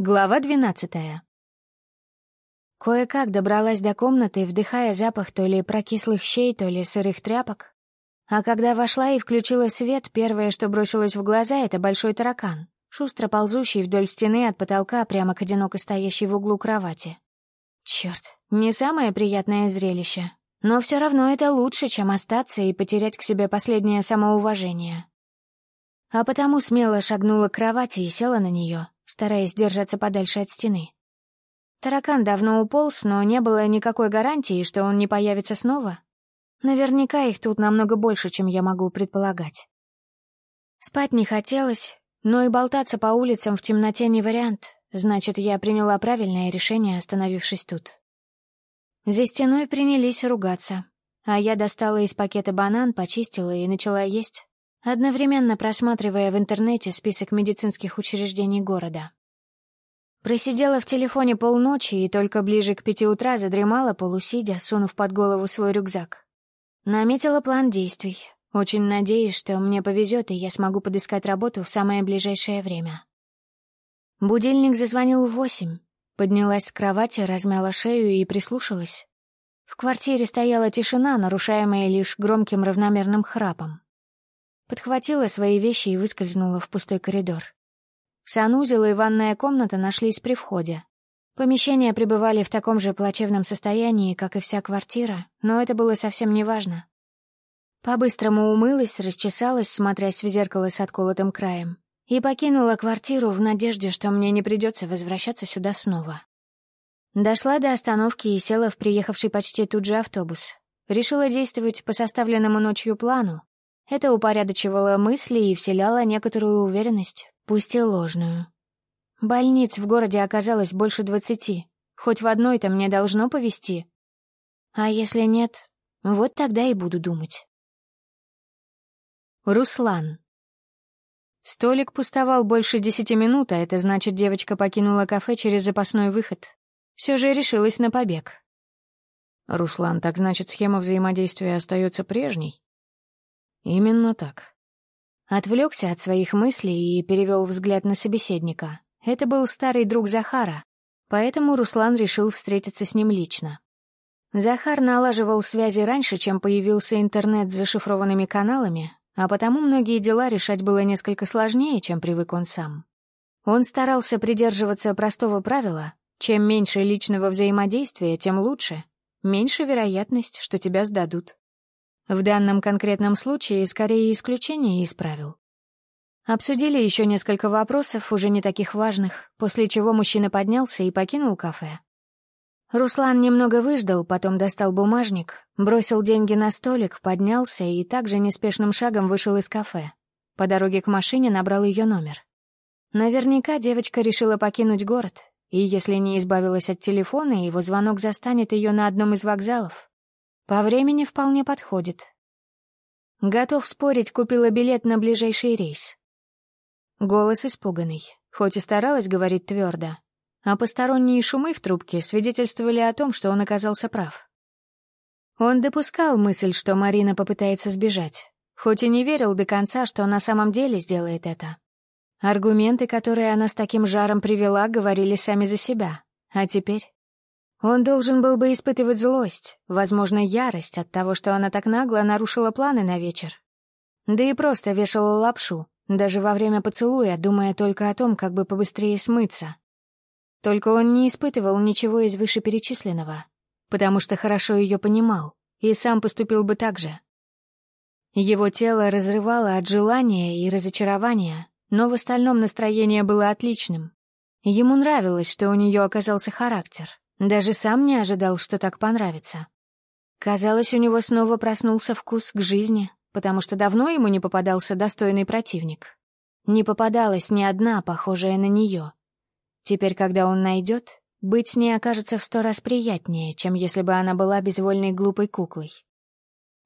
Глава двенадцатая. Кое-как добралась до комнаты, вдыхая запах то ли прокислых щей, то ли сырых тряпок. А когда вошла и включила свет, первое, что бросилось в глаза, — это большой таракан, шустро ползущий вдоль стены от потолка прямо к одиноко стоящей в углу кровати. Черт, не самое приятное зрелище, но все равно это лучше, чем остаться и потерять к себе последнее самоуважение. А потому смело шагнула к кровати и села на нее, стараясь держаться подальше от стены. Таракан давно уполз, но не было никакой гарантии, что он не появится снова. Наверняка их тут намного больше, чем я могу предполагать. Спать не хотелось, но и болтаться по улицам в темноте не вариант, значит, я приняла правильное решение, остановившись тут. За стеной принялись ругаться, а я достала из пакета банан, почистила и начала есть одновременно просматривая в интернете список медицинских учреждений города. Просидела в телефоне полночи и только ближе к пяти утра задремала полусидя, сунув под голову свой рюкзак. Наметила план действий, очень надеюсь, что мне повезет и я смогу подыскать работу в самое ближайшее время. Будильник зазвонил в восемь. Поднялась с кровати, размяла шею и прислушалась. В квартире стояла тишина, нарушаемая лишь громким равномерным храпом. Подхватила свои вещи и выскользнула в пустой коридор. Санузел и ванная комната нашлись при входе. Помещения пребывали в таком же плачевном состоянии, как и вся квартира, но это было совсем не важно. По-быстрому умылась, расчесалась, смотрясь в зеркало с отколотым краем, и покинула квартиру в надежде, что мне не придется возвращаться сюда снова. Дошла до остановки и села в приехавший почти тут же автобус. Решила действовать по составленному ночью плану, это упорядочивало мысли и вселяло некоторую уверенность, пусть и ложную. Больниц в городе оказалось больше двадцати. Хоть в одной-то мне должно повезти. А если нет, вот тогда и буду думать. Руслан. Столик пустовал больше десяти минут, а это значит, девочка покинула кафе через запасной выход. Все же решилась на побег. Руслан, так значит, схема взаимодействия остается прежней? Именно так. Отвлекся от своих мыслей и перевел взгляд на собеседника. Это был старый друг Захара, поэтому Руслан решил встретиться с ним лично. Захар налаживал связи раньше, чем появился интернет с зашифрованными каналами, а потому многие дела решать было несколько сложнее, чем привык он сам. Он старался придерживаться простого правила — чем меньше личного взаимодействия, тем лучше, меньше вероятность, что тебя сдадут. В данном конкретном случае скорее исключение исправил. Обсудили еще несколько вопросов, уже не таких важных, после чего мужчина поднялся и покинул кафе. Руслан немного выждал, потом достал бумажник, бросил деньги на столик, поднялся и также неспешным шагом вышел из кафе. По дороге к машине набрал ее номер. Наверняка девочка решила покинуть город, и если не избавилась от телефона, его звонок застанет ее на одном из вокзалов. По времени вполне подходит. Готов спорить, купила билет на ближайший рейс. Голос испуганный, хоть и старалась говорить твердо, а посторонние шумы в трубке свидетельствовали о том, что он оказался прав. Он допускал мысль, что Марина попытается сбежать, хоть и не верил до конца, что на самом деле сделает это. Аргументы, которые она с таким жаром привела, говорили сами за себя. А теперь он должен был бы испытывать злость, возможно, ярость от того, что она так нагло нарушила планы на вечер. Да и просто вешала лапшу, даже во время поцелуя, думая только о том, как бы побыстрее смыться. Только он не испытывал ничего из вышеперечисленного, потому что хорошо ее понимал, и сам поступил бы так же. Его тело разрывало от желания и разочарования, но в остальном настроение было отличным. Ему нравилось, что у нее оказался характер, даже сам не ожидал, что так понравится. Казалось, у него снова проснулся вкус к жизни, потому что давно ему не попадался достойный противник. Не попадалась ни одна, похожая на нее. Теперь, когда он найдет, быть с ней окажется в сто раз приятнее, чем если бы она была безвольной глупой куклой.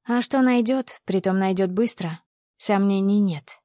А что найдет, притом найдет быстро, сомнений нет.